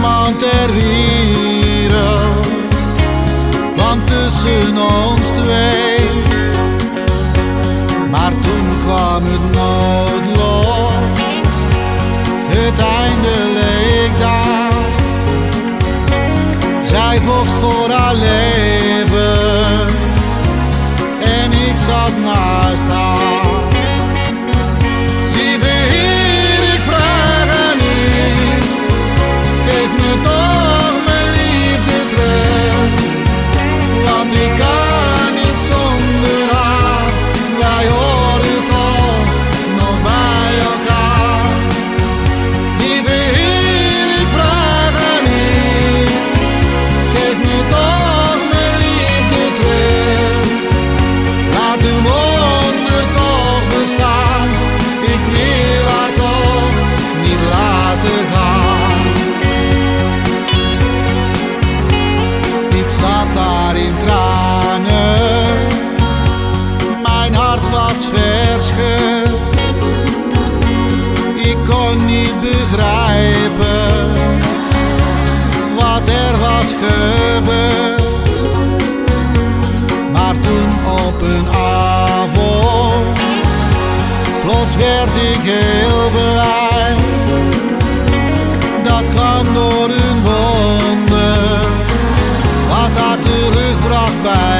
niemand ter wereld. Want tussen ons twee, maar toen kwam het noodlot, het einde leek daar. Zij vocht voor haar leven en ik zat naast haar. begrijpen wat er was gebeurd. Maar toen op een avond, plots werd ik heel blij. Dat kwam door een wonder, wat haar terugbracht bij.